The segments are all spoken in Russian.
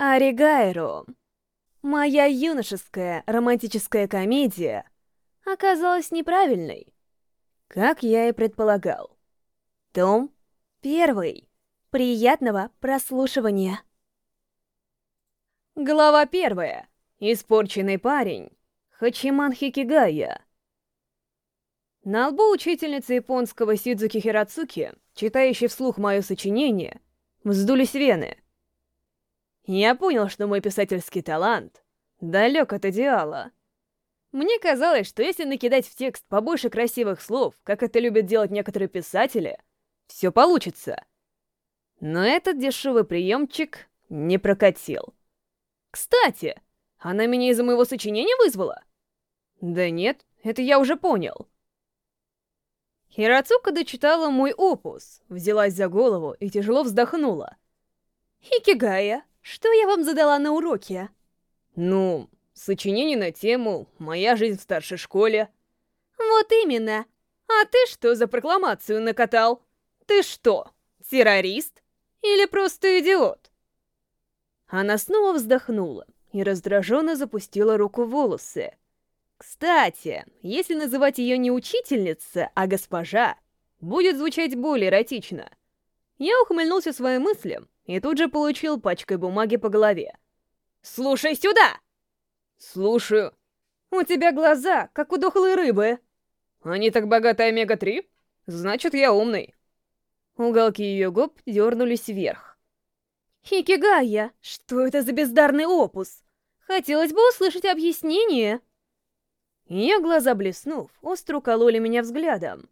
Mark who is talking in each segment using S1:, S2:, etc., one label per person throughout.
S1: Аригайру. Моя юношеская романтическая комедия оказалась неправильной, как я и предполагал. Том первый. Приятного прослушивания. Глава первая. Испорченный парень. Хачиман Хикигая. На лбу учительницы японского Сидзуки Хирацуки, читающей вслух мое сочинение, вздулись вены — я понял, что мой писательский талант далек от идеала. Мне казалось, что если накидать в текст побольше красивых слов, как это любят делать некоторые писатели, все получится. Но этот дешевый приемчик не прокатил. Кстати, она меня из-за моего сочинения вызвала? Да нет, это я уже понял. Хирацука дочитала мой опус, взялась за голову и тяжело вздохнула. «Икигая, что я вам задала на уроке?
S2: Ну, сочинение на тему «Моя жизнь в старшей школе».
S1: Вот именно. А ты что за прокламацию накатал? Ты что, террорист? Или просто идиот? Она снова вздохнула и раздраженно запустила руку в волосы. Кстати, если называть ее не учительница, а госпожа, будет звучать более эротично. Я ухмыльнулся своим мыслям и тут же получил пачкой бумаги по голове. «Слушай сюда!»
S2: «Слушаю».
S1: «У тебя глаза, как у дохлой рыбы».
S2: «Они так богаты омега-3? Значит, я умный».
S1: Уголки ее губ дернулись вверх. «Хикигая, что это за бездарный опус? Хотелось бы услышать объяснение». Ее глаза блеснув, остро укололи меня взглядом.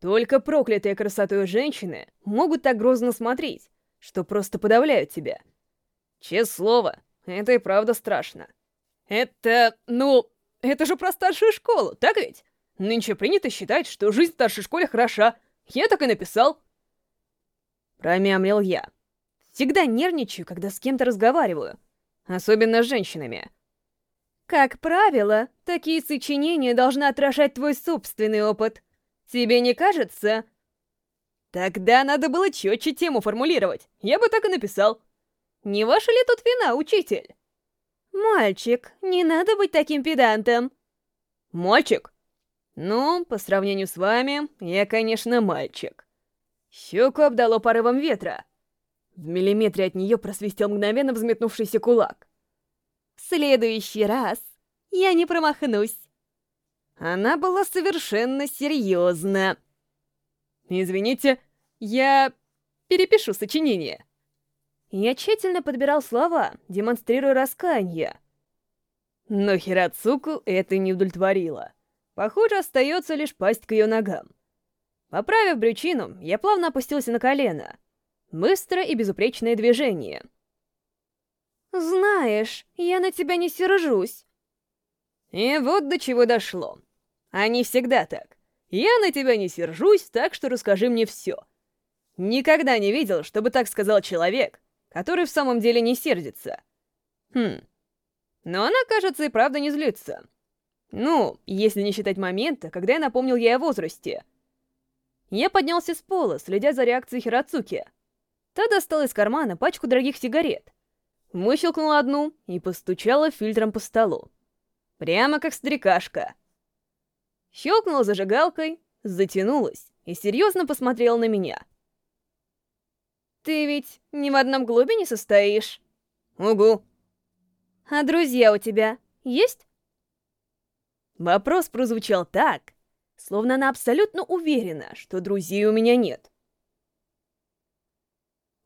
S1: Только проклятые красотой женщины могут так грозно смотреть, что просто подавляют тебя. Честное слово, это и правда страшно. Это, ну, это же про старшую школу, так ведь? Нынче принято считать, что жизнь в старшей школе хороша. Я так и написал. Промямлил я. Всегда нервничаю, когда с кем-то разговариваю. Особенно с женщинами. Как правило, такие сочинения должны отражать твой собственный опыт. Тебе не кажется? Тогда надо было четче тему формулировать. Я бы так и написал. Не ваша ли тут вина, учитель? Мальчик, не надо быть таким педантом. Мальчик? Ну, по сравнению с вами, я, конечно, мальчик. Щеку обдало порывом ветра. В миллиметре от нее просвистел мгновенно взметнувшийся кулак. В следующий раз я не промахнусь. Она была совершенно серьезна. «Извините, я перепишу сочинение». Я тщательно подбирал слова, демонстрируя раскаяние. Но Хирацуку это не удовлетворило. Похоже, остается лишь пасть к ее ногам. Поправив брючину, я плавно опустился на колено. Быстро и безупречное движение. «Знаешь, я на тебя не сержусь». И вот до чего дошло. Они всегда так. Я на тебя не сержусь, так что расскажи мне все. Никогда не видел, чтобы так сказал человек, который в самом деле не сердится. Хм. Но она, кажется, и правда не злится. Ну, если не считать момента, когда я напомнил ей о возрасте. Я поднялся с пола, следя за реакцией Хирацуки. Та достала из кармана пачку дорогих сигарет. Выщелкнула одну и постучала фильтром по столу. Прямо как старикашка. Щелкнула зажигалкой, затянулась и серьезно посмотрела на меня. «Ты ведь ни в одном клубе не состоишь?»
S2: «Угу».
S1: «А друзья у тебя есть?» Вопрос прозвучал так, словно она абсолютно уверена, что друзей у меня нет.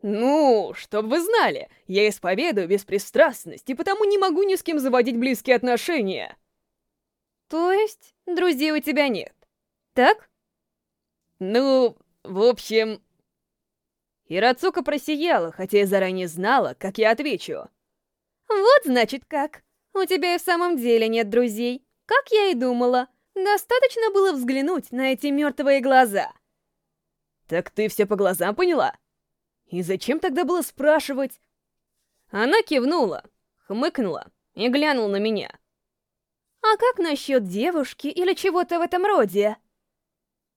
S2: «Ну, чтоб вы знали, я исповедую беспристрастность, и потому не могу ни с кем заводить близкие отношения».
S1: То есть, друзей у тебя нет, так?
S2: Ну, в общем... Ирацука просияла, хотя и заранее знала, как я отвечу.
S1: Вот значит как. У тебя и в самом деле нет друзей. Как я и думала. Достаточно было взглянуть на эти мертвые глаза.
S2: Так ты все по глазам поняла? И зачем тогда было спрашивать?
S1: Она кивнула, хмыкнула и глянула на меня. А как насчет девушки или чего-то в этом роде?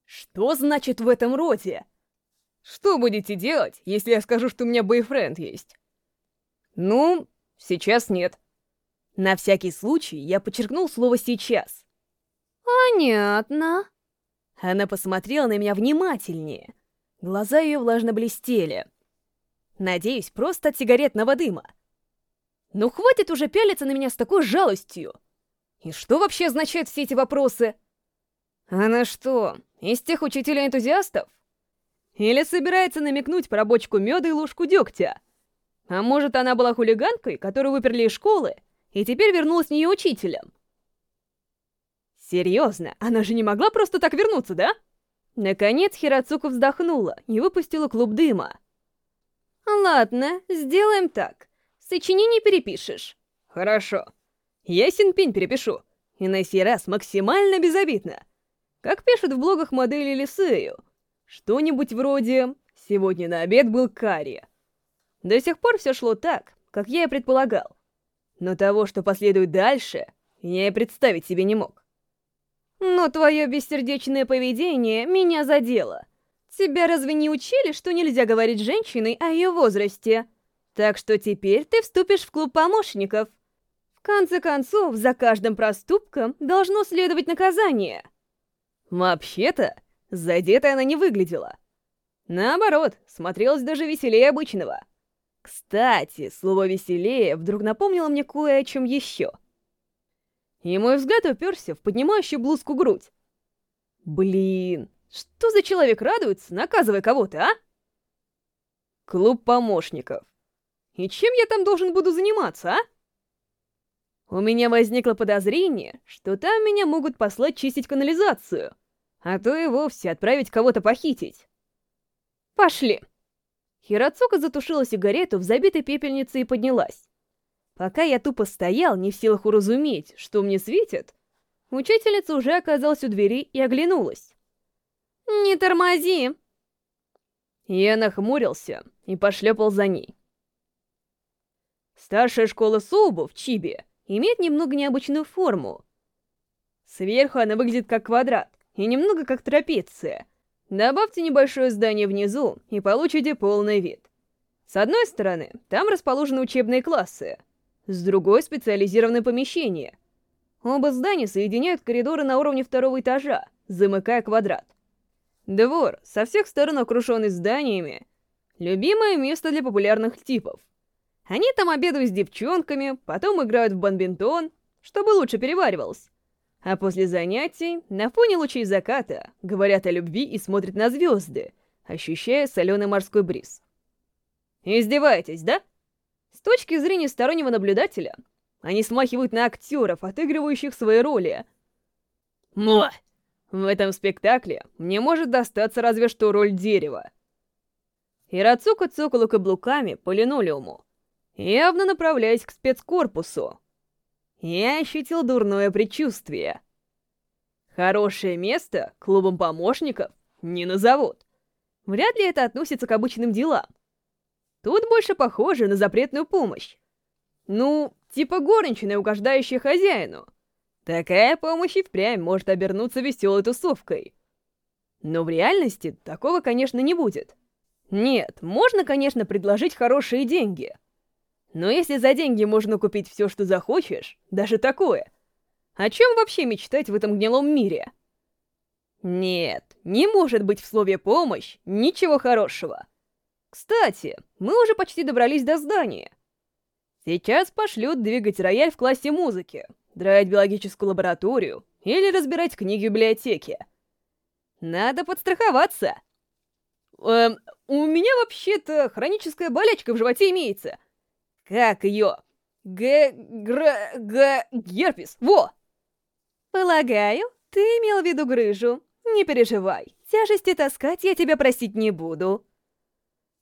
S2: Что значит в этом роде? Что будете делать, если я скажу, что у меня бойфренд есть? Ну, Сейчас нет. На всякий случай я подчеркнул слово «сейчас».
S1: Понятно.
S2: Она посмотрела на меня внимательнее. Глаза ее влажно блестели. Надеюсь, просто от сигаретного дыма. Ну хватит уже пялиться на меня с такой жалостью. И что вообще означают все эти вопросы? Она что, из тех учителей-энтузиастов? Или собирается намекнуть про бочку меда и ложку дегтя? А может, она была хулиганкой, которую выперли из школы, и теперь вернулась в нее учителем? Серьезно, она же не могла просто так вернуться, да? Наконец Хирацука вздохнула и выпустила клуб дыма.
S1: Ладно, сделаем так. Сочинение перепишешь.
S2: Хорошо. Я Синпень перепишу. И на сей раз максимально безобидно. Как пишут в блогах модели Лисею. Что-нибудь вроде «Сегодня на обед был карри». До сих пор все шло так, как я и предполагал. Но того, что последует дальше, я и представить себе не мог.
S1: Но твое бессердечное поведение меня задело. Тебя разве не учили, что нельзя говорить женщиной о ее возрасте? Так что теперь ты вступишь в клуб помощников. Конце концов, за каждым проступком должно следовать наказание.
S2: Вообще-то, задетой она не выглядела. Наоборот, смотрелась даже веселее обычного. Кстати, слово «веселее» вдруг напомнило мне кое о чем еще. И мой взгляд уперся в поднимающую блузку грудь. Блин, что за человек радуется, наказывая кого-то, а? Клуб помощников. И чем я там должен буду заниматься, а? У меня возникло подозрение, что там меня могут послать чистить канализацию, а то и вовсе отправить кого-то похитить. Пошли. Хирацука затушила сигарету в забитой пепельнице и поднялась. Пока я тупо стоял, не в силах уразуметь, что мне светит, учительница уже оказалась у двери и оглянулась.
S1: «Не тормози!»
S2: Я нахмурился и пошлепал за ней. Старшая школа Соубу в Чибе имеет немного необычную форму. Сверху она выглядит как квадрат и немного как трапеция — Добавьте небольшое здание внизу и получите полный вид. С одной стороны, там расположены учебные классы, с другой — специализированные помещения. Оба здания соединяют коридоры на уровне второго этажа, замыкая квадрат. Двор, со всех сторон окруженный зданиями, любимое место для популярных типов. Они там обедают с девчонками, потом играют в бадминтон, чтобы лучше переваривалось. А после занятий, на фоне лучей заката, говорят о любви и смотрят на звезды, ощущая соленый морской бриз. Издеваетесь, да? С точки зрения стороннего наблюдателя, они смахивают на актеров, отыгрывающих свои роли. Муа! В этом спектакле мне может достаться разве что роль дерева. Ирацука цокала каблуками по линолеуму, явно направляясь к спецкорпусу. Я ощутил дурное предчувствие. Хорошее место клубом помощников не назовут. Вряд ли это относится к обычным делам. Тут больше похоже на запретную помощь. Ну, типа горничная, угождающая хозяину. Такая помощь и впрямь может обернуться веселой тусовкой. Но в реальности такого, конечно, не будет. Нет, можно, конечно, предложить хорошие деньги — но если за деньги можно купить все, что захочешь, даже такое, о чем вообще мечтать в этом гнилом мире? Нет, не может быть в слове «помощь» ничего хорошего. Кстати, мы уже почти добрались до здания. Сейчас пошлют двигать рояль в классе музыки, драить биологическую лабораторию или разбирать книги в библиотеке. Надо подстраховаться. Эм, у меня вообще-то хроническая болячка в животе имеется — как ее? Г... Гр... Г... Герпес, во!
S1: Полагаю, ты имел в виду грыжу. Не переживай, тяжести таскать я тебя просить не буду.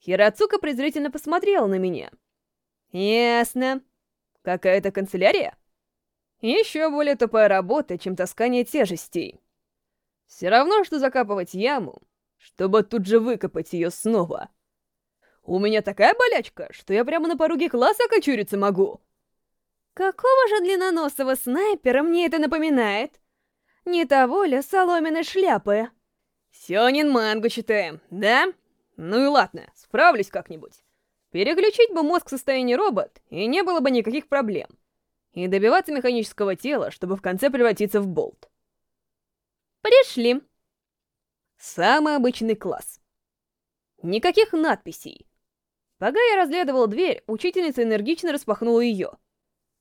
S2: Хирацука презрительно посмотрела на меня. Ясно. Какая-то канцелярия? Еще более тупая работа, чем таскание тяжестей. Все равно, что закапывать яму, чтобы тут же выкопать ее снова. У меня такая болячка, что я прямо на пороге класса окочуриться могу.
S1: Какого же длинноносого снайпера мне это напоминает? Не того ли соломенной шляпы?
S2: Сёнин мангу читаем, да? Ну и ладно, справлюсь как-нибудь. Переключить бы мозг в состояние робот, и не было бы никаких проблем. И добиваться механического тела, чтобы в конце превратиться в болт.
S1: Пришли.
S2: Самый обычный класс. Никаких надписей. Пока я разглядывал дверь, учительница энергично распахнула ее.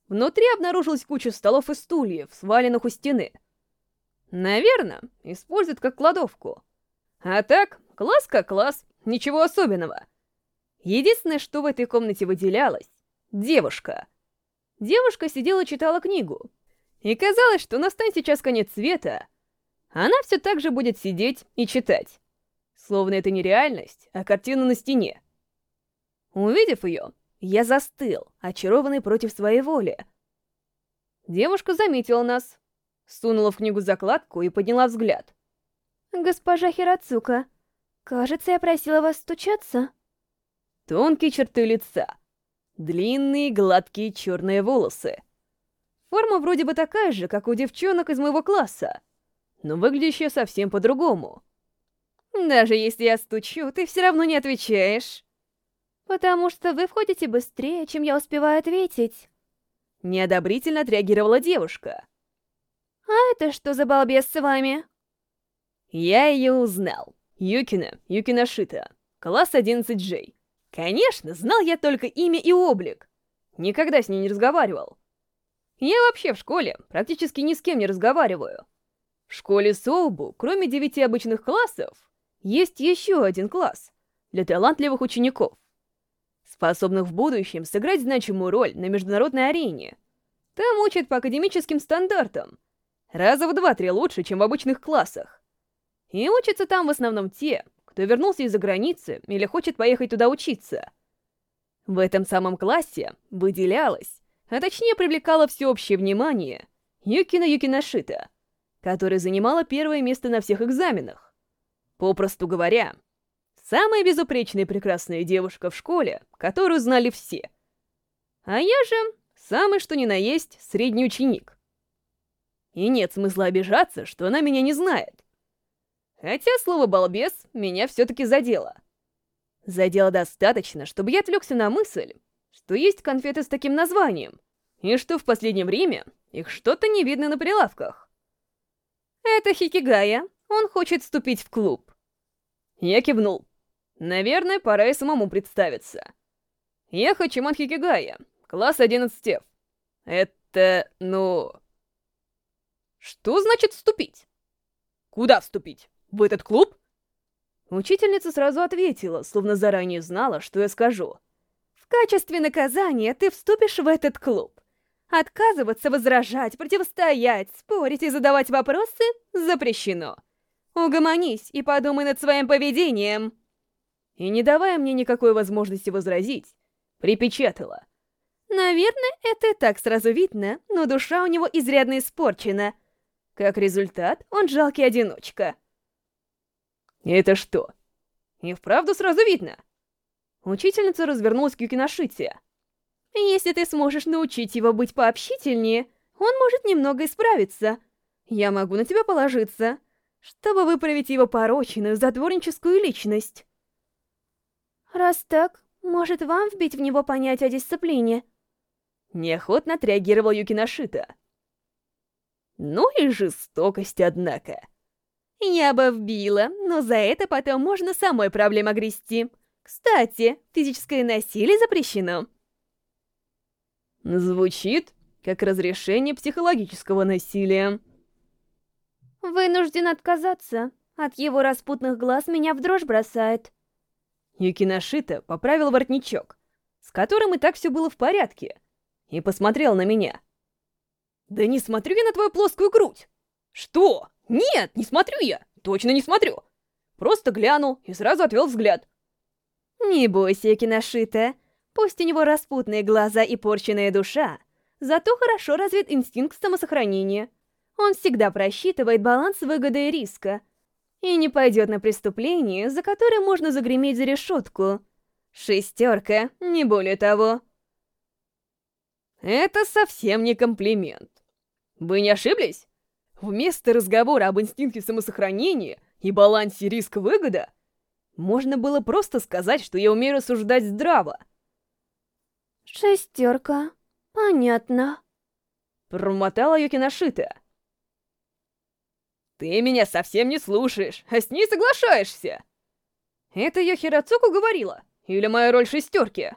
S2: Внутри обнаружилась куча столов и стульев, сваленных у стены. Наверное, используют как кладовку. А так, класс как класс, ничего особенного. Единственное, что в этой комнате выделялось — девушка. Девушка сидела и читала книгу. И казалось, что настанет сейчас конец света, она все так же будет сидеть и читать. Словно это не реальность, а картина на стене. Увидев ее, я застыл, очарованный против своей воли. Девушка заметила нас, сунула в книгу закладку и подняла взгляд.
S1: «Госпожа Хирацука, кажется, я просила вас стучаться».
S2: Тонкие черты лица, длинные гладкие черные волосы. Форма вроде бы такая же, как у девчонок из моего класса, но выглядящая совсем по-другому.
S1: Даже если я стучу, ты все равно не отвечаешь. Потому что вы входите быстрее, чем я успеваю ответить.
S2: Неодобрительно отреагировала девушка.
S1: А это что за балбес с вами?
S2: Я ее узнал. Юкина, Юкина Шита, класс 11J. Конечно, знал я только имя и облик. Никогда с ней не разговаривал. Я вообще в школе практически ни с кем не разговариваю. В школе Соубу, кроме девяти обычных классов, есть еще один класс для талантливых учеников, способных в будущем сыграть значимую роль на международной арене. Там учат по академическим стандартам, раза в два-три лучше, чем в обычных классах. И учатся там в основном те, кто вернулся из-за границы или хочет поехать туда учиться. В этом самом классе выделялась, а точнее привлекала всеобщее внимание, Юкина Юкинашита, которая занимала первое место на всех экзаменах. Попросту говоря, самая безупречная и прекрасная девушка в школе, которую знали все. А я же самый что ни на есть средний ученик. И нет смысла обижаться, что она меня не знает. Хотя слово «балбес» меня все-таки задело. Задело достаточно, чтобы я отвлекся на мысль, что есть конфеты с таким названием, и что в последнее время их что-то не видно на прилавках. Это Хикигая, он хочет вступить в клуб. Я кивнул. Наверное, пора и самому представиться. Я Хачиман Хикигая, класс 11F. Это, ну... Что значит вступить? Куда вступить? В этот клуб?» Учительница сразу ответила, словно заранее знала, что я скажу.
S1: «В качестве наказания ты вступишь в этот клуб. Отказываться, возражать, противостоять, спорить и задавать вопросы запрещено. Угомонись и подумай над своим поведением».
S2: И не давая мне никакой возможности возразить, припечатала.
S1: «Наверное, это и так сразу видно, но душа у него изрядно испорчена. Как результат, он жалкий одиночка».
S2: «Это что? И вправду сразу видно?» Учительница развернулась к Юкиношите.
S1: «Если ты сможешь научить его быть пообщительнее, он может немного исправиться. Я могу на тебя положиться, чтобы выправить его пороченную, затворническую личность». «Раз так, может вам вбить в него понятие о дисциплине?»
S2: Неохотно отреагировал Юкиношита. Ну и жестокость, однако.
S1: Я бы вбила, но за это потом можно самой проблема грести. Кстати, физическое насилие запрещено.
S2: Звучит как разрешение психологического насилия.
S1: Вынужден отказаться. От его распутных глаз меня в дрожь бросает.
S2: Юкиношита поправил воротничок, с которым и так все было в порядке, и посмотрел на меня. «Да не смотрю я на твою плоскую грудь!» «Что?» «Нет, не смотрю я! Точно не смотрю!» Просто глянул и сразу отвел взгляд.
S1: «Не бойся, Киношита. Пусть у него распутные глаза и порченная душа, зато хорошо развит инстинкт самосохранения. Он всегда просчитывает баланс выгоды и риска. И не пойдет на преступление, за которое можно загреметь за решетку. Шестерка, не более того».
S2: Это совсем не комплимент. Вы не ошиблись? Вместо разговора об инстинкте самосохранения и балансе риск-выгода, можно было просто сказать, что я умею рассуждать здраво,
S1: Шестерка. Понятно.
S2: Промотала Юкиношита. Ты меня совсем не слушаешь, а с ней соглашаешься. Это я Хирацуку говорила? Или моя роль шестерки?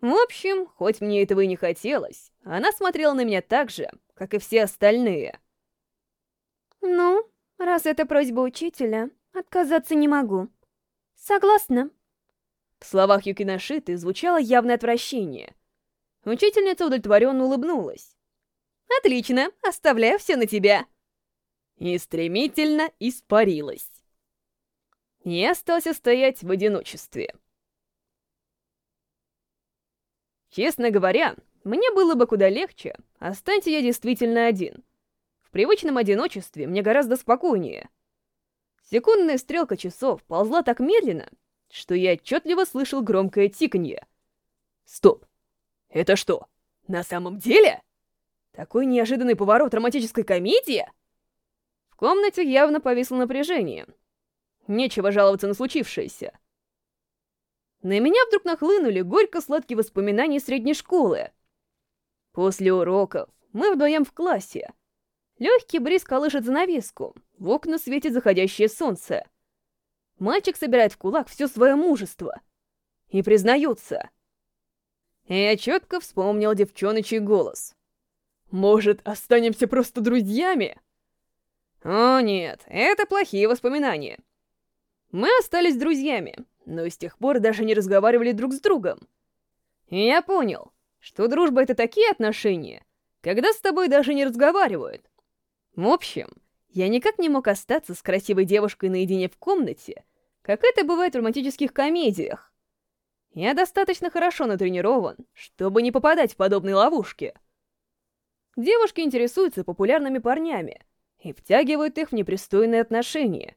S2: В общем, хоть мне этого и не хотелось, она смотрела на меня так же, как и все остальные.
S1: Ну, раз это просьба учителя, отказаться не могу. Согласна.
S2: В словах Юкиношиты звучало явное отвращение. Учительница удовлетворенно улыбнулась. «Отлично, оставляю все на тебя!» И стремительно испарилась. Я остался стоять в одиночестве. Честно говоря, мне было бы куда легче, останься я действительно один. В привычном одиночестве мне гораздо спокойнее. Секундная стрелка часов ползла так медленно, что я отчетливо слышал громкое тиканье. Стоп! Это что, на самом деле? Такой неожиданный поворот романтической комедии? Комнате явно повисло напряжение. Нечего жаловаться на случившееся. На меня вдруг нахлынули горько-сладкие воспоминания средней школы. После уроков мы вдвоем в классе. Легкий бриз колышет занавеску, в окна светит заходящее солнце. Мальчик собирает в кулак все свое мужество. И признается. Я четко вспомнил девчоночий голос. «Может, останемся просто друзьями?» О нет, это плохие воспоминания. Мы остались друзьями, но с тех пор даже не разговаривали друг с другом. И я понял, что дружба — это такие отношения, когда с тобой даже не разговаривают. В общем, я никак не мог остаться с красивой девушкой наедине в комнате, как это бывает в романтических комедиях. Я достаточно хорошо натренирован, чтобы не попадать в подобные ловушки. Девушки интересуются популярными парнями и втягивают их в непристойные отношения.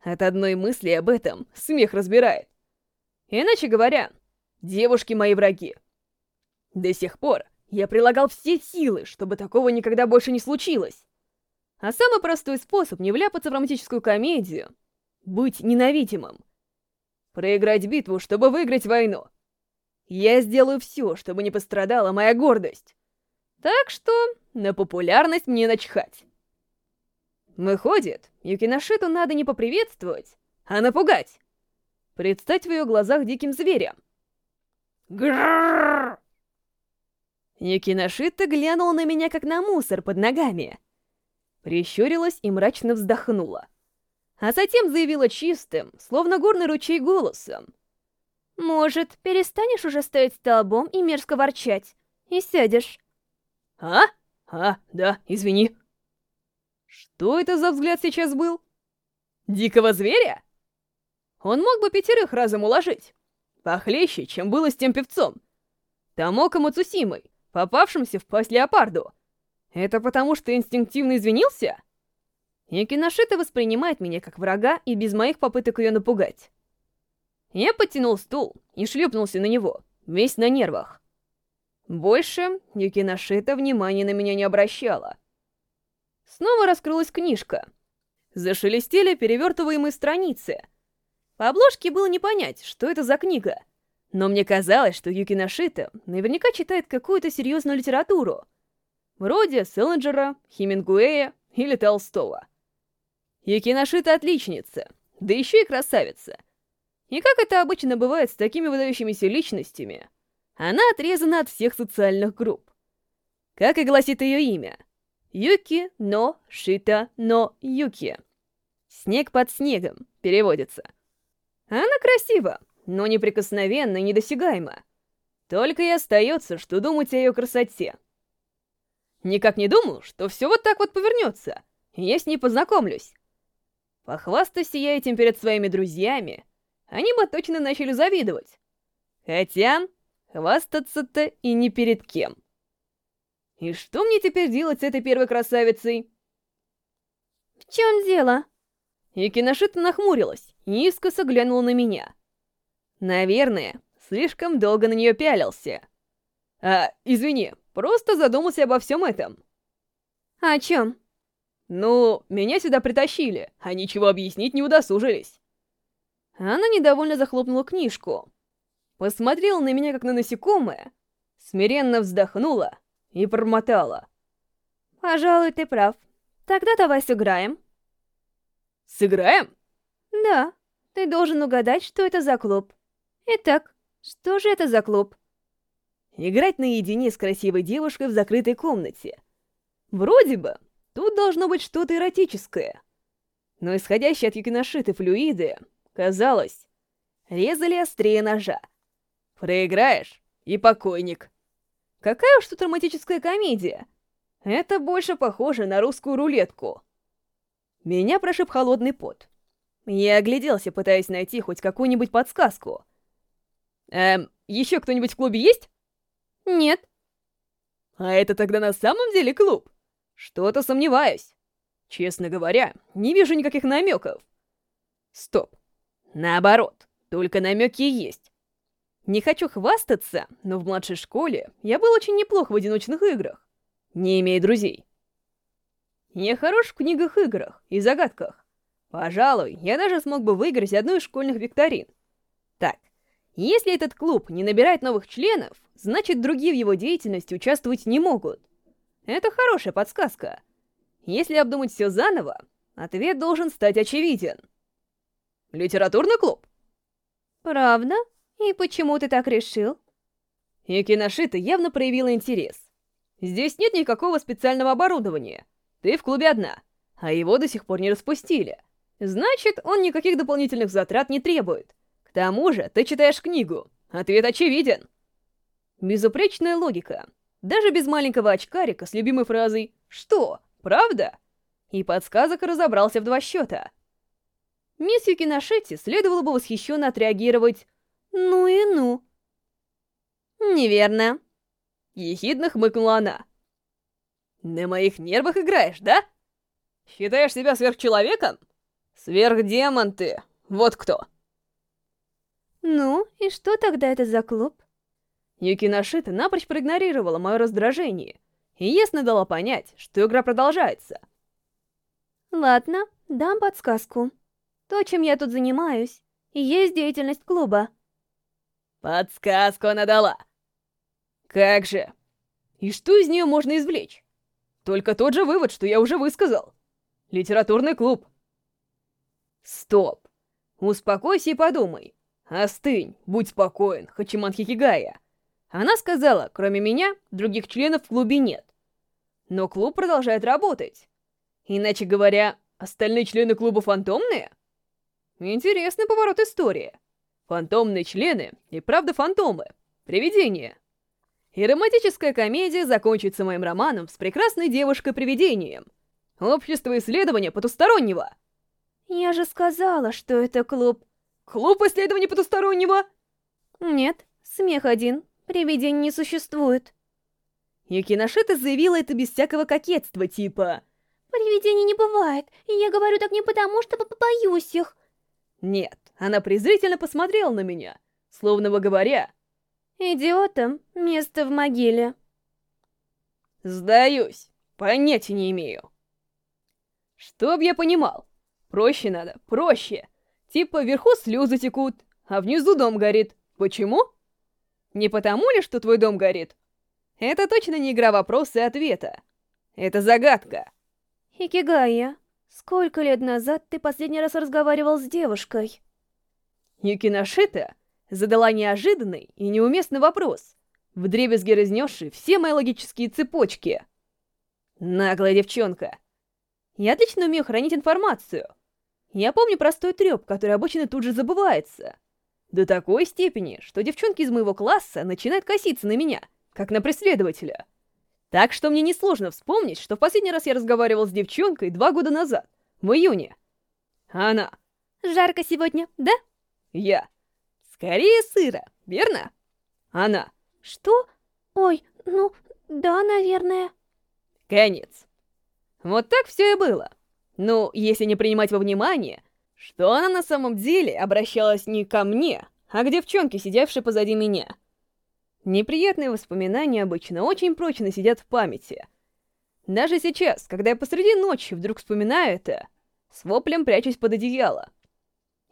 S2: От одной мысли об этом смех разбирает. Иначе говоря, девушки мои враги. До сих пор я прилагал все силы, чтобы такого никогда больше не случилось. А самый простой способ не вляпаться в романтическую комедию — быть ненавидимым. Проиграть битву, чтобы выиграть войну. Я сделаю все, чтобы не пострадала моя гордость. Так что на популярность мне начхать. Выходит, Юкиношиту надо не поприветствовать, а напугать. Предстать в ее глазах диким зверем. Грррррр! Юкиношита глянула на меня, как на мусор под ногами. Прищурилась и мрачно вздохнула. А затем заявила чистым, словно горный ручей голосом.
S1: «Может, перестанешь уже стоять столбом и мерзко ворчать? И сядешь?»
S2: «А? А, да, извини». Что это за взгляд сейчас был? Дикого зверя? Он мог бы пятерых разом уложить. Похлеще, чем было с тем певцом. Тамока Мацусимой, попавшимся в пасть леопарду. Это потому, что инстинктивно извинился? Якиношита воспринимает меня как врага и без моих попыток ее напугать. Я подтянул стул и шлепнулся на него, весь на нервах. Больше Юкиношита внимания на меня не обращала. Снова раскрылась книжка. Зашелестели перевертываемые страницы. По обложке было не понять, что это за книга. Но мне казалось, что Юки Нашита наверняка читает какую-то серьезную литературу. Вроде Селлинджера, Хемингуэя или Толстого. Юки Нашита отличница, да еще и красавица. И как это обычно бывает с такими выдающимися личностями, она отрезана от всех социальных групп. Как и гласит ее имя — Юки но Шита но Юки. Снег под снегом переводится. Она красива, но неприкосновенна и недосягаема. Только и остается, что думать о ее красоте. Никак не думал, что все вот так вот повернется, и я с ней познакомлюсь. Похвастайся я этим перед своими друзьями, они бы точно начали завидовать. Хотя, хвастаться-то и не перед кем. И что мне теперь делать с этой первой красавицей?
S1: В чем дело?
S2: И Киношита нахмурилась и искоса глянула на меня. Наверное, слишком долго на нее пялился. А, извини, просто задумался обо всем этом.
S1: О чем?
S2: Ну, меня сюда притащили, а ничего объяснить не удосужились. Она недовольно захлопнула книжку. посмотрела на меня как на насекомое, смиренно вздохнула и промотала.
S1: «Пожалуй, ты прав. Тогда давай сыграем».
S2: «Сыграем?»
S1: «Да, ты должен угадать, что это за клуб. Итак, что же это за клуб?»
S2: Играть наедине с красивой девушкой в закрытой комнате. Вроде бы, тут должно быть что-то эротическое. Но исходящие от Юкиношиты флюиды, казалось, резали острее ножа. Проиграешь — и покойник. Какая уж тут романтическая комедия. Это больше похоже на русскую рулетку. Меня прошиб холодный пот. Я огляделся, пытаясь найти хоть какую-нибудь подсказку. Эм, еще кто-нибудь в клубе есть?
S1: Нет.
S2: А это тогда на самом деле клуб? Что-то сомневаюсь. Честно говоря, не вижу никаких намеков. Стоп. Наоборот, только намеки есть. Не хочу хвастаться, но в младшей школе я был очень неплох в одиночных играх, не имея друзей. Я хорош в книгах-играх и загадках. Пожалуй, я даже смог бы выиграть одну из школьных викторин. Так, если этот клуб не набирает новых членов, значит другие в его деятельности участвовать не могут. Это хорошая подсказка. Если обдумать все заново, ответ должен стать очевиден. Литературный клуб?
S1: Правда? И почему ты так решил?
S2: Юкиношита явно проявила интерес. Здесь нет никакого специального оборудования. Ты в клубе одна, а его до сих пор не распустили. Значит, он никаких дополнительных затрат не требует. К тому же, ты читаешь книгу. Ответ очевиден. Безупречная логика. Даже без маленького очкарика с любимой фразой «Что? Правда?» И подсказок разобрался в два счета. Мисс Юкиношетти следовало бы восхищенно отреагировать
S1: «Ну и ну».
S2: «Неверно», — ехидно хмыкнула она. «На моих нервах играешь, да? Считаешь себя сверхчеловеком? Сверхдемон ты, вот кто!»
S1: «Ну, и что тогда это за клуб?»
S2: Юкиношита напрочь проигнорировала мое раздражение и ясно дала понять, что игра продолжается.
S1: «Ладно, дам подсказку. То, чем я тут занимаюсь, и есть деятельность клуба».
S2: Подсказку она дала. Как же? И что из нее можно извлечь? Только тот же вывод, что я уже высказал. Литературный клуб. Стоп. Успокойся и подумай. Остынь, будь спокоен, Хачиман Хикигая. Она сказала, кроме меня, других членов в клубе нет. Но клуб продолжает работать. Иначе говоря, остальные члены клуба фантомные? Интересный поворот истории. Фантомные члены и правда фантомы. Привидения. И романтическая комедия закончится моим романом с прекрасной девушкой-привидением. Общество исследования потустороннего.
S1: Я же сказала, что это клуб.
S2: Клуб исследования потустороннего?
S1: Нет, смех один. Привидений не существует.
S2: Юкиношита заявила это без всякого кокетства, типа...
S1: Привидений не бывает, и я говорю так не потому, что боюсь их.
S2: Нет, она презрительно посмотрела на меня, словно бы говоря...
S1: Идиотам место в могиле.
S2: Сдаюсь, понятия не имею. Чтоб я понимал, проще надо, проще. Типа вверху слезы текут, а внизу дом горит. Почему? Не потому ли, что твой дом горит? Это точно не игра вопроса и ответа. Это загадка.
S1: Хикигая, сколько лет назад ты последний раз разговаривал с девушкой?
S2: Юкиношита задала неожиданный и неуместный вопрос, вдребезги разнесший все мои логические цепочки. Наглая девчонка. Я отлично умею хранить информацию. Я помню простой треп, который обычно тут же забывается. До такой степени, что девчонки из моего класса начинают коситься на меня, как на преследователя. Так что мне несложно вспомнить, что в последний раз я разговаривал с девчонкой два года назад, в июне. Она.
S1: Жарко сегодня, да?
S2: Я. Скорее сыра, верно? Она.
S1: Что? Ой, ну, да, наверное.
S2: Конец. Вот так все и было. Ну, если не принимать во внимание, что она на самом деле обращалась не ко мне, а к девчонке, сидевшей позади меня. Неприятные воспоминания обычно очень прочно сидят в памяти. Даже сейчас, когда я посреди ночи вдруг вспоминаю это, с воплем прячусь под одеяло.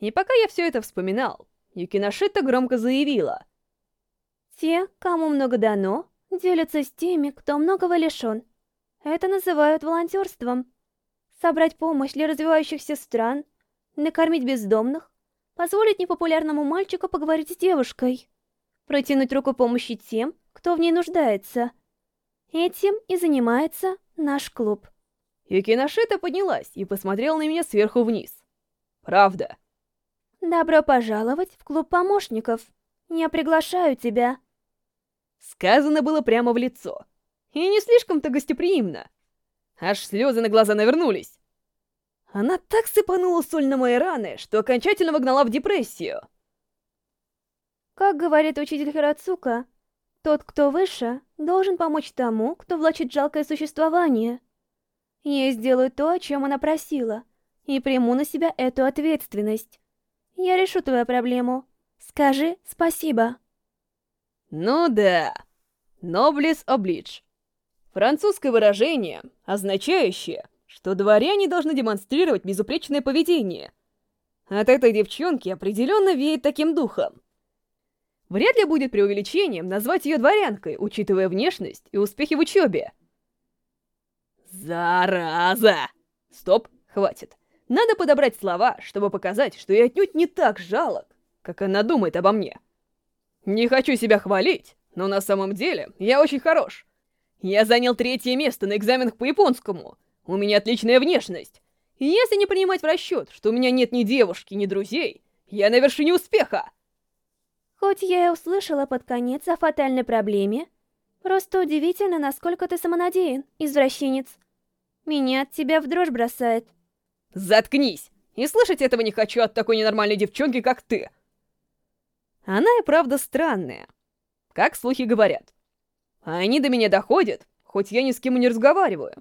S2: И пока я все это вспоминал, Юкиношита громко заявила.
S1: Те, кому много дано, делятся с теми, кто многого лишен. Это называют волонтерством. Собрать помощь для развивающихся стран, накормить бездомных, позволить непопулярному мальчику поговорить с девушкой, протянуть руку помощи тем, кто в ней нуждается. Этим и занимается наш клуб.
S2: Юкиношита поднялась и посмотрела на меня сверху вниз. Правда.
S1: Добро пожаловать в клуб помощников. Я приглашаю тебя.
S2: Сказано было прямо в лицо. И не слишком-то гостеприимно. Аж слезы на глаза навернулись. Она так сыпанула соль на мои раны, что окончательно вогнала в депрессию.
S1: Как говорит учитель Харацука, тот, кто выше, должен помочь тому, кто влачит жалкое существование. Я сделаю то, о чем она просила, и приму на себя эту ответственность. Я решу твою проблему. Скажи спасибо.
S2: Ну да. Noblesse oblige. Французское выражение, означающее, что дворяне должны демонстрировать безупречное поведение. От этой девчонки определенно веет таким духом. Вряд ли будет преувеличением назвать ее дворянкой, учитывая внешность и успехи в учебе. Зараза! Стоп, хватит. Надо подобрать слова, чтобы показать, что я отнюдь не так жалок, как она думает обо мне. Не хочу себя хвалить, но на самом деле я очень хорош. Я занял третье место на экзаменах по японскому. У меня отличная внешность. И если не принимать в расчет, что у меня нет ни девушки, ни друзей, я на вершине успеха.
S1: Хоть я и услышала под конец о фатальной проблеме, просто удивительно, насколько ты самонадеян, извращенец. Меня от тебя в дрожь бросает.
S2: Заткнись! И слышать этого не хочу от такой ненормальной девчонки, как ты. Она и правда странная. Как слухи говорят. А они до меня доходят, хоть я ни с кем не разговариваю.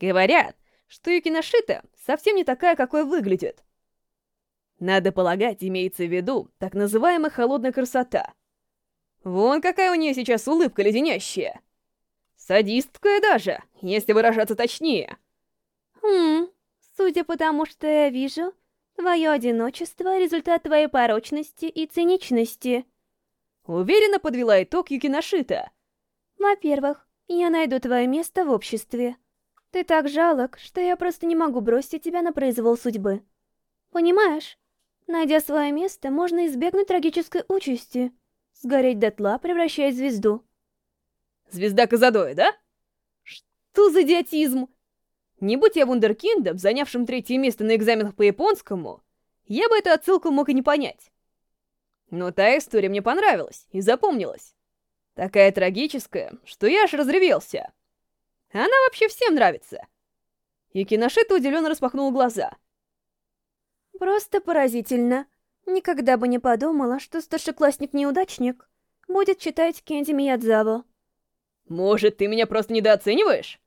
S2: Говорят, что Юкиношита совсем не такая, какой выглядит. Надо полагать, имеется в виду так называемая холодная красота. Вон какая у нее сейчас улыбка леденящая. Садистская даже, если выражаться точнее.
S1: Хм, судя по тому, что я вижу, твое одиночество — результат твоей порочности и циничности.
S2: Уверенно подвела итог Юкиношита.
S1: Во-первых, я найду твое место в обществе. Ты так жалок, что я просто не могу бросить тебя на произвол судьбы. Понимаешь? Найдя свое место, можно избегнуть трагической участи. Сгореть дотла, превращаясь в звезду.
S2: Звезда Казадоя, да? Что за идиотизм? Не будь я вундеркиндом, занявшим третье место на экзаменах по японскому, я бы эту отсылку мог и не понять. Но та история мне понравилась и запомнилась. Такая трагическая, что я аж разревелся. Она вообще всем нравится. И Киношита удивленно распахнул глаза.
S1: Просто поразительно. Никогда бы не подумала, что старшеклассник-неудачник будет читать Кенди Миядзаву.
S2: Может, ты меня просто недооцениваешь?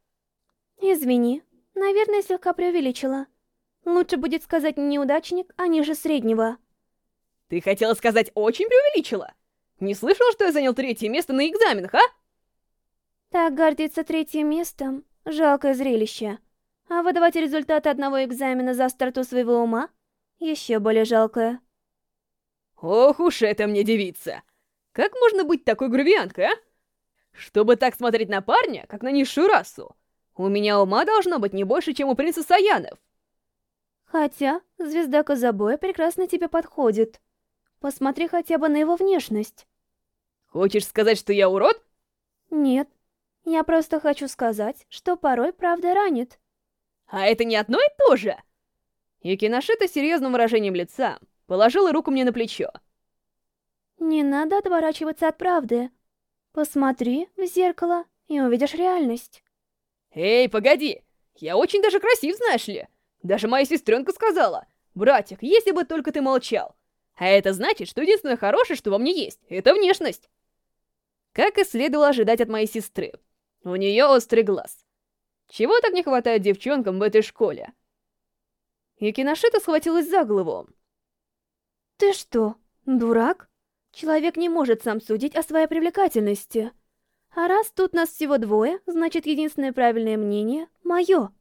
S1: Извини, наверное, слегка преувеличила. Лучше будет сказать неудачник, а ниже среднего.
S2: Ты хотела сказать «очень преувеличила»? Не слышал, что я занял третье место на экзаменах, а?
S1: Так гордиться третьим местом — жалкое зрелище. А выдавать результаты одного экзамена за старту своего ума — еще более жалкое.
S2: Ох уж это мне девица! Как можно быть такой грубиянкой, а? Чтобы так смотреть на парня, как на низшую расу. У меня ума должно быть не больше, чем у принца Саянов.
S1: Хотя звезда Казабоя прекрасно тебе подходит. Посмотри хотя бы на его внешность.
S2: Хочешь сказать, что я урод?
S1: Нет. Я просто хочу сказать, что порой правда ранит.
S2: А это не одно и то же? Юкиношита серьезным выражением лица положила руку мне на плечо.
S1: Не надо отворачиваться от правды. Посмотри в зеркало и увидишь реальность.
S2: Эй, погоди! Я очень даже красив, знаешь ли? Даже моя сестренка сказала. Братик, если бы только ты молчал. А это значит, что единственное хорошее, что во мне есть, это внешность. Как и следовало ожидать от моей сестры. У нее острый глаз. Чего так не хватает девчонкам в этой школе? Юкиношита схватилась за голову.
S1: Ты что, дурак? Человек не может сам судить о своей привлекательности. А раз тут нас всего двое, значит единственное правильное мнение — мое.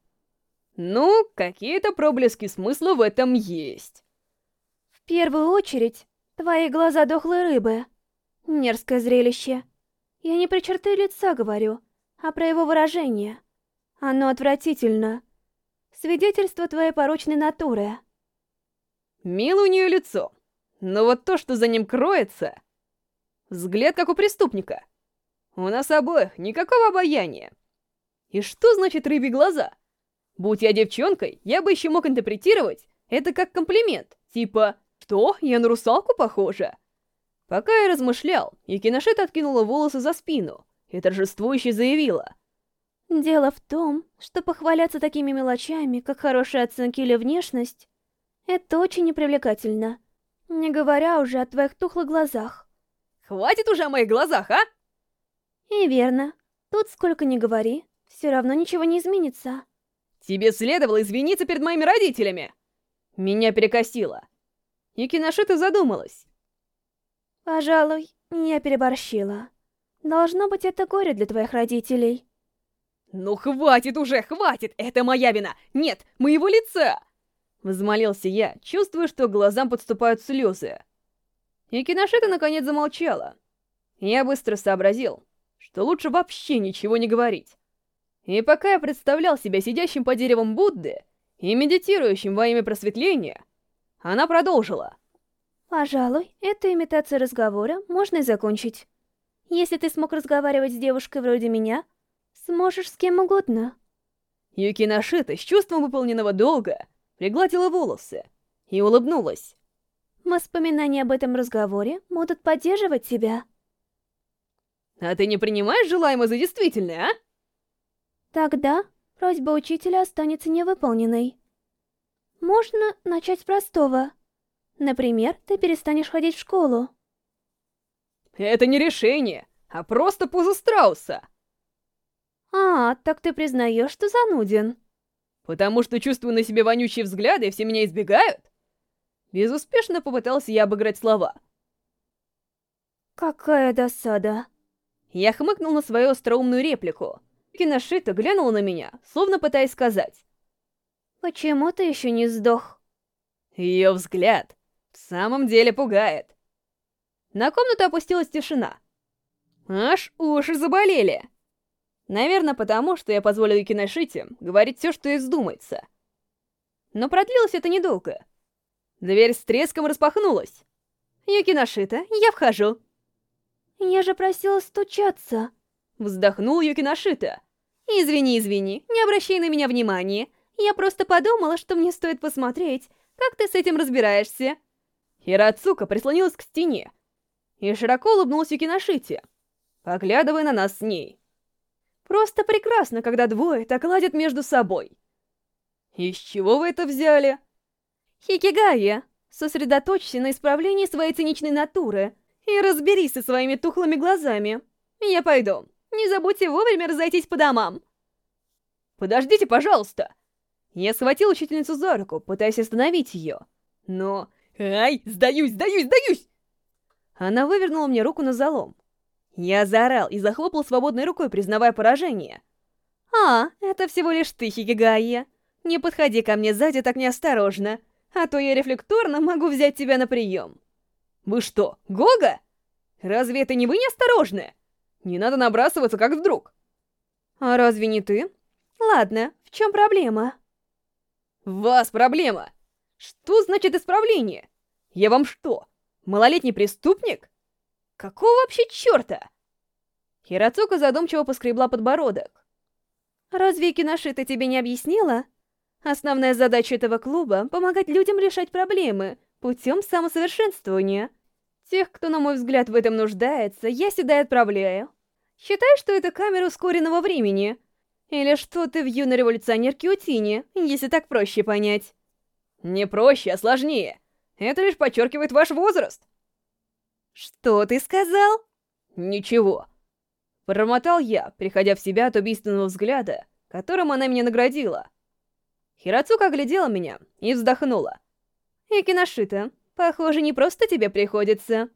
S2: Ну, какие-то проблески смысла в этом есть
S1: первую очередь, твои глаза дохлой рыбы. Мерзкое зрелище. Я не про черты лица говорю, а про его выражение. Оно отвратительно. Свидетельство твоей порочной натуры.
S2: Мило у нее лицо, но вот то, что за ним кроется... Взгляд, как у преступника. У нас обоих никакого обаяния. И что значит рыбьи глаза? Будь я девчонкой, я бы еще мог интерпретировать это как комплимент, типа «Что, я на русалку похожа?» Пока я размышлял, Якиношет откинула волосы за спину и торжествующе заявила.
S1: «Дело в том, что похваляться такими мелочами, как хорошие оценки или внешность, это очень непривлекательно, не говоря уже о твоих тухлых глазах».
S2: «Хватит уже о моих глазах, а?»
S1: «И верно. Тут сколько ни говори, все равно ничего не изменится».
S2: «Тебе следовало извиниться перед моими родителями!» Меня перекосило. Юкиношита задумалась.
S1: Пожалуй, я переборщила. Должно быть, это горе для твоих родителей.
S2: Ну хватит уже, хватит! Это моя вина! Нет, моего лица! Взмолился я, чувствуя, что глазам подступают слезы. Юкиношита наконец замолчала. Я быстро сообразил, что лучше вообще ничего не говорить. И пока я представлял себя сидящим по деревам Будды, и медитирующим во имя просветления, она продолжила.
S1: «Пожалуй, эту имитацию разговора можно и закончить. Если ты смог разговаривать с девушкой вроде меня, сможешь с кем угодно».
S2: Юки Нашита с чувством выполненного долга пригладила волосы и улыбнулась.
S1: «Воспоминания об этом разговоре будут поддерживать тебя».
S2: «А ты не принимаешь желаемое за действительное, а?»
S1: «Тогда просьба учителя останется невыполненной. Можно начать с простого. Например, ты перестанешь ходить в школу.
S2: Это не решение, а просто поза страуса.
S1: А, так ты признаешь, что зануден.
S2: Потому что чувствую на себе вонючие взгляды, и все меня избегают? Безуспешно попытался я обыграть слова.
S1: Какая досада.
S2: Я хмыкнул на свою остроумную реплику. Киношита глянула на меня, словно пытаясь сказать.
S1: «Почему ты еще не сдох?»
S2: Ее взгляд в самом деле пугает. На комнату опустилась тишина. Аж уши заболели. Наверное, потому, что я позволил Киношите говорить все, что ей вздумается. Но продлилось это недолго. Дверь с треском распахнулась. «Юкиношита, я вхожу».
S1: «Я же просила стучаться».
S2: Вздохнул Юкиношита. «Извини, извини, не обращай на меня внимания. Я просто подумала, что мне стоит посмотреть, как ты с этим разбираешься». Хирацука прислонилась к стене и широко улыбнулась Юкиношите, поглядывая на нас с ней. Просто прекрасно, когда двое так ладят между собой. Из чего вы это взяли? Хикигая, сосредоточься на исправлении своей циничной натуры и разберись со своими тухлыми глазами. Я пойду. Не забудьте вовремя разойтись по домам. Подождите, пожалуйста. Я схватил учительницу за руку, пытаясь остановить ее. Но... Ай, сдаюсь, сдаюсь, сдаюсь! Она вывернула мне руку на залом. Я заорал и захлопал свободной рукой, признавая поражение. «А, это всего лишь ты, Хикигайя. Не подходи ко мне сзади так неосторожно, а то я рефлекторно могу взять тебя на прием». «Вы что, Гога? Разве это не вы неосторожны? Не надо набрасываться, как вдруг». «А разве не ты? Ладно, в чем проблема?» «В вас проблема! Что значит исправление? Я вам что, малолетний преступник?» Какого вообще черта? Хирацука задумчиво поскребла подбородок. Разве Киношита тебе не объяснила? Основная задача этого клуба — помогать людям решать проблемы путем самосовершенствования. Тех, кто, на мой взгляд, в этом нуждается, я сюда и отправляю. Считай, что это камера ускоренного времени. Или что ты в юной революционерке Утине, если так проще понять. Не проще, а сложнее. Это лишь подчеркивает ваш возраст. «Что ты сказал?» «Ничего». Промотал я, приходя в себя от убийственного взгляда, которым она меня наградила. Хирацука оглядела меня и вздохнула. «Икиношита, похоже, не просто тебе приходится».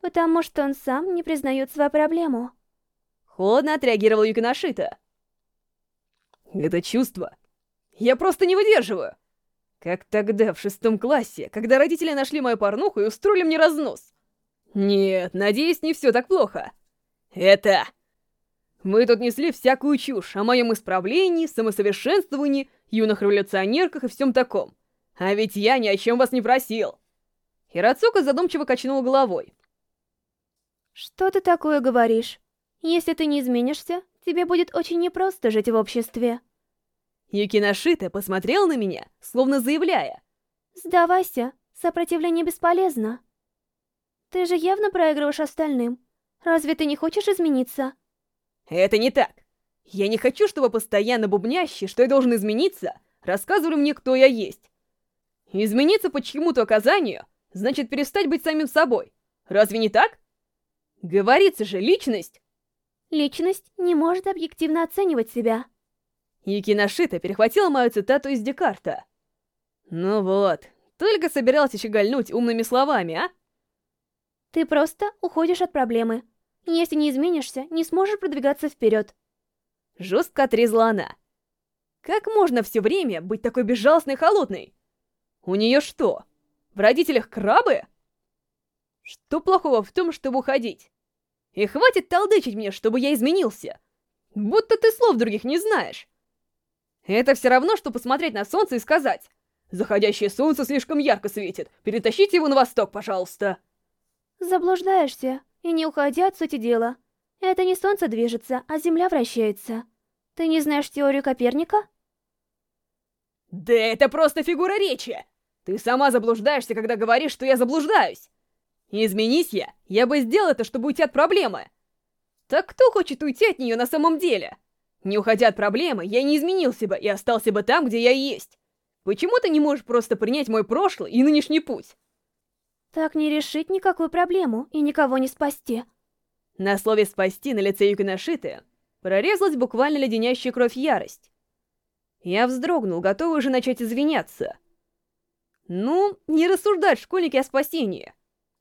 S1: «Потому что он сам не признает свою проблему».
S2: Холодно отреагировал Юкиношита. «Это чувство. Я просто не выдерживаю. Как тогда, в шестом классе, когда родители нашли мою порнуху и устроили мне разнос. Нет, надеюсь, не все так плохо. Это... Мы тут несли всякую чушь о моем исправлении, самосовершенствовании, юных революционерках и всем таком. А ведь я ни о чем вас не просил. Хирацука задумчиво качнула головой.
S1: Что ты такое говоришь? Если ты не изменишься, тебе будет очень непросто жить в обществе.
S2: Юкиношита посмотрел на меня, словно заявляя.
S1: Сдавайся, сопротивление бесполезно. Ты же явно проигрываешь остальным. Разве ты не хочешь измениться?
S2: Это не так. Я не хочу, чтобы постоянно бубнящие, что я должен измениться, рассказывали мне, кто я есть. Измениться по чьему-то оказанию значит перестать быть самим собой. Разве не так? Говорится же, личность...
S1: Личность не может объективно оценивать себя.
S2: Якинашита перехватила мою цитату из Декарта. Ну вот, только собирался щегольнуть умными словами, а?
S1: Ты просто уходишь от проблемы. Если не изменишься, не сможешь продвигаться вперед.
S2: Жестко отрезала она. Как можно все время быть такой безжалостной и холодной? У нее что, в родителях крабы? Что плохого в том, чтобы уходить? И хватит толдычить мне, чтобы я изменился. Будто ты слов других не знаешь. Это все равно, что посмотреть на солнце и сказать. Заходящее солнце слишком ярко светит. Перетащите его на восток, пожалуйста.
S1: Заблуждаешься, и не уходи от сути дела. Это не солнце движется, а земля вращается. Ты не знаешь теорию Коперника?
S2: Да это просто фигура речи! Ты сама заблуждаешься, когда говоришь, что я заблуждаюсь. Изменись я, я бы сделал это, чтобы уйти от проблемы. Так кто хочет уйти от нее на самом деле? Не уходя от проблемы, я не изменился бы и остался бы там, где я есть. Почему ты не можешь просто принять мой прошлый и нынешний путь?
S1: Так не решить никакую проблему и никого не спасти.
S2: На слове «спасти» на лице Юкиношиты прорезалась буквально леденящая кровь ярость. Я вздрогнул, готовый уже начать извиняться. Ну, не рассуждать школьники о спасении.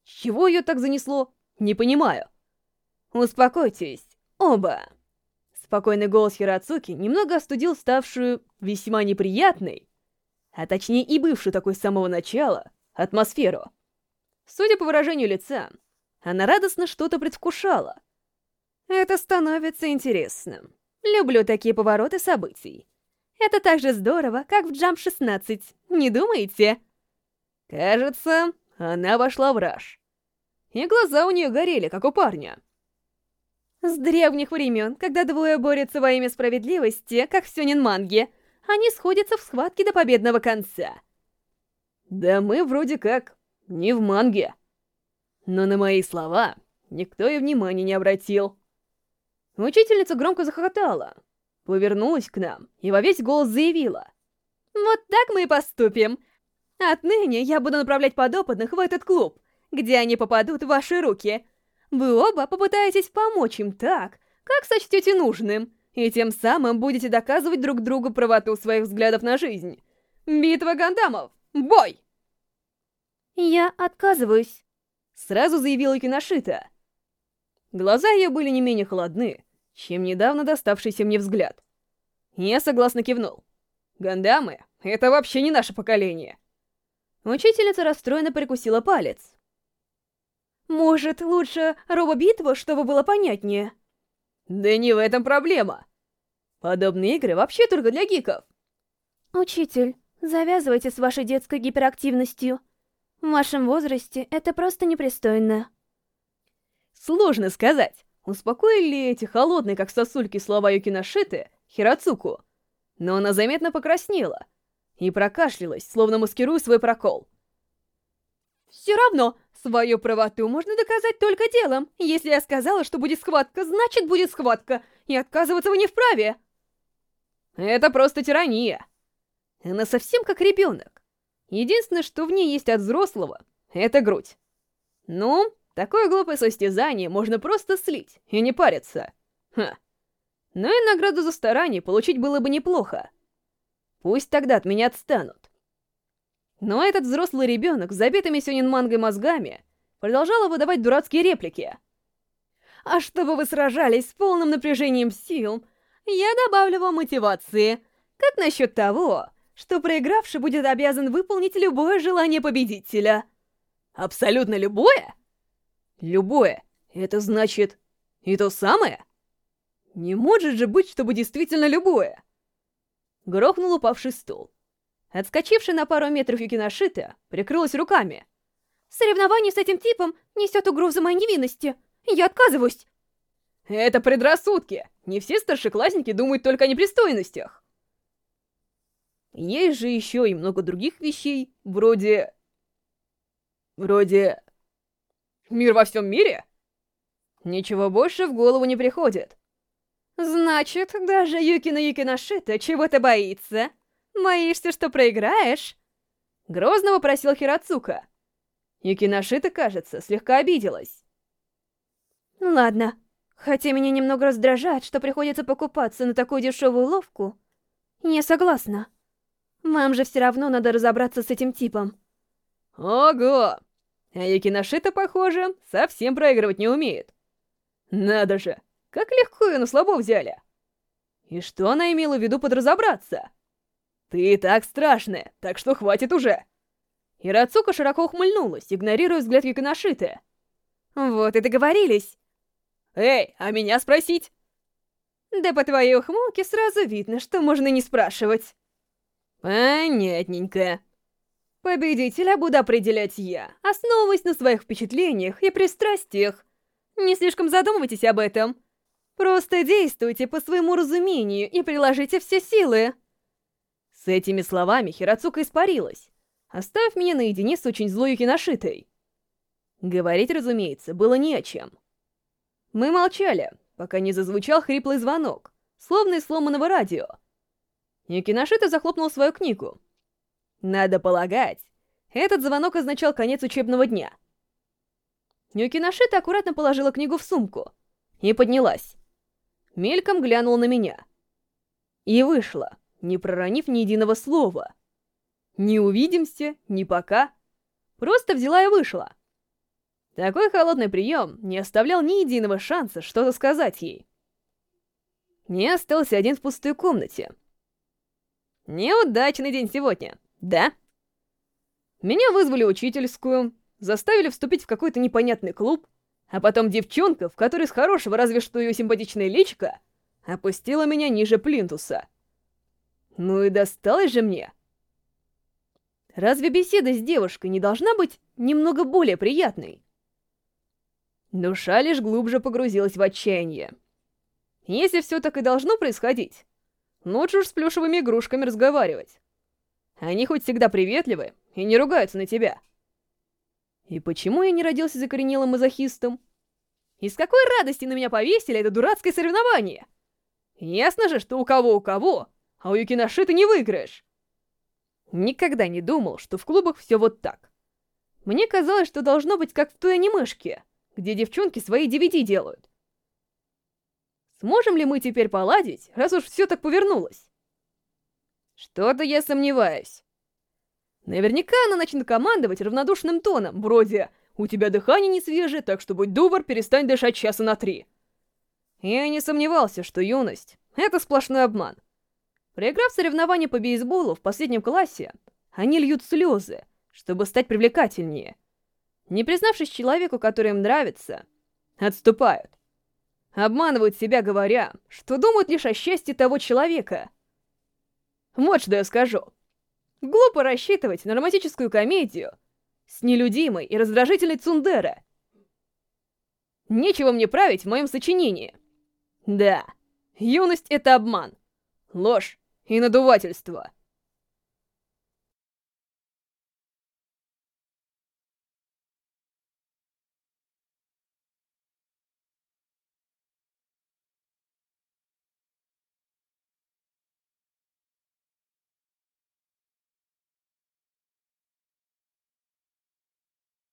S2: Чего ее так занесло? Не понимаю. Успокойтесь, оба. Спокойный голос Хирацуки немного остудил ставшую весьма неприятной, а точнее и бывшую такой с самого начала, атмосферу. Судя по выражению лица, она радостно что-то предвкушала. Это становится интересным. Люблю такие повороты событий. Это так же здорово, как в Джамп 16, не думаете? Кажется, она вошла в раж. И глаза у нее горели, как у парня. С древних времен, когда двое борются во имя справедливости, как в сёнин-манге, они сходятся в схватке до победного конца. Да мы вроде как не в манге. Но на мои слова никто и внимания не обратил. Учительница громко захохотала, повернулась к нам и во весь голос заявила. «Вот так мы и поступим. Отныне я буду направлять подопытных в этот клуб, где они попадут в ваши руки. Вы оба попытаетесь помочь им так, как сочтете нужным, и тем самым будете доказывать друг другу правоту своих взглядов на жизнь. Битва гандамов! Бой!»
S1: «Я отказываюсь», —
S2: сразу заявила Киношита. Глаза ее были не менее холодны, чем недавно доставшийся мне взгляд. Я согласно кивнул. «Гандамы — это вообще не наше поколение. Учительница расстроенно прикусила палец. «Может, лучше робобитва, чтобы было понятнее?» «Да не в этом проблема. Подобные игры вообще только для гиков».
S1: «Учитель, завязывайте с вашей детской гиперактивностью. В вашем возрасте это просто непристойно».
S2: Сложно сказать, успокоили ли эти холодные, как сосульки, слова Юкиношиты Хирацуку. Но она заметно покраснела — и прокашлялась, словно маскируя свой прокол. «Все равно, свою правоту можно доказать только делом. Если я сказала, что будет схватка, значит будет схватка, и отказываться вы не вправе». Это просто тирания. Она совсем как ребенок. Единственное, что в ней есть от взрослого, это грудь. Ну, такое глупое состязание можно просто слить и не париться. Ха. Но и награду за старание получить было бы неплохо. Пусть тогда от меня отстанут. Но этот взрослый ребенок с забитыми сёнин-мангой мозгами продолжала выдавать дурацкие реплики. «А чтобы вы сражались с полным напряжением сил, я добавлю вам мотивации. Как насчет того, что проигравший будет обязан выполнить любое желание победителя?» «Абсолютно любое?» Любое. Это значит... И то самое? Не может же быть, чтобы действительно любое. Грохнул упавший стул. Отскочивший на пару метров Юкиношита прикрылась руками.
S1: «Соревнование с этим типом несет угрозу моей невинности. Я отказываюсь!»
S2: «Это предрассудки! Не все старшеклассники думают только о непристойностях!» Есть же еще и много других вещей, вроде... Вроде... Мир во всем мире? Ничего больше в голову не приходит.
S1: Значит, даже Юкина Юкиношита чего-то боится? Боишься, что проиграешь?
S2: Грозно вопросил Хирацука. Юкиношита, кажется, слегка обиделась.
S1: Ладно, хотя меня немного раздражает, что приходится покупаться на такую дешевую ловку, я согласна. Вам же все равно надо разобраться с этим типом.
S2: Ого! А Юкиношита, похоже, совсем проигрывать не умеет. Надо же, как легко ее на слабо взяли. И что она имела в виду под разобраться? Ты и так страшная, так что хватит уже. Ирацука широко ухмыльнулась, игнорируя взгляд Юкиношиты.
S1: Вот и договорились.
S2: Эй, а меня спросить?
S1: Да по твоей ухмылке сразу видно, что можно не спрашивать.
S2: Понятненько. Победителя буду определять я, основываясь на своих впечатлениях и пристрастиях. Не слишком задумывайтесь об этом. Просто действуйте по своему разумению и приложите все силы. С этими словами Хирацука испарилась, оставив меня наедине с очень злой Юкиношитой. Говорить, разумеется, было не о чем. Мы молчали, пока не зазвучал хриплый звонок, словно из сломанного радио. Юкиношита захлопнул свою книгу. Надо полагать, этот звонок означал конец учебного дня. Юкиношита аккуратно положила книгу в сумку и поднялась. Мельком глянула на меня. И вышла, не проронив ни единого слова. Не увидимся, ни пока. Просто взяла и вышла. Такой холодный прием не оставлял ни единого шанса что-то сказать ей. Не остался один в пустой комнате. Неудачный день сегодня, да? Меня вызвали учительскую, заставили вступить в какой-то непонятный клуб, а потом девчонка, в которой с хорошего разве что ее симпатичная личка, опустила меня ниже плинтуса. Ну и досталось же мне. Разве беседа с девушкой не должна быть немного более приятной? Душа лишь глубже погрузилась в отчаяние. Если все так и должно происходить, лучше уж с плюшевыми игрушками разговаривать. Они хоть всегда приветливы и не ругаются на тебя. И почему я не родился закоренелым мазохистом? И с какой радости на меня повесили это дурацкое соревнование? Ясно же, что у кого у кого, а у Юкиноши ты не выиграешь. Никогда не думал, что в клубах все вот так. Мне казалось, что должно быть как в той анимешке, где девчонки свои DVD делают. Сможем ли мы теперь поладить, раз уж все так повернулось? Что-то я сомневаюсь. Наверняка она начнет командовать равнодушным тоном, вроде «У тебя дыхание не свежее, так что будь добр, перестань дышать часа на три». Я не сомневался, что юность — это сплошной обман. Проиграв соревнования по бейсболу в последнем классе, они льют слезы, чтобы стать привлекательнее. Не признавшись человеку, который им нравится, отступают. Обманывают себя, говоря, что думают лишь о счастье того человека. Вот что я скажу. Глупо рассчитывать на романтическую комедию с нелюдимой и раздражительной Цундера. Нечего мне править в моем сочинении. Да, юность — это обман, ложь и надувательство —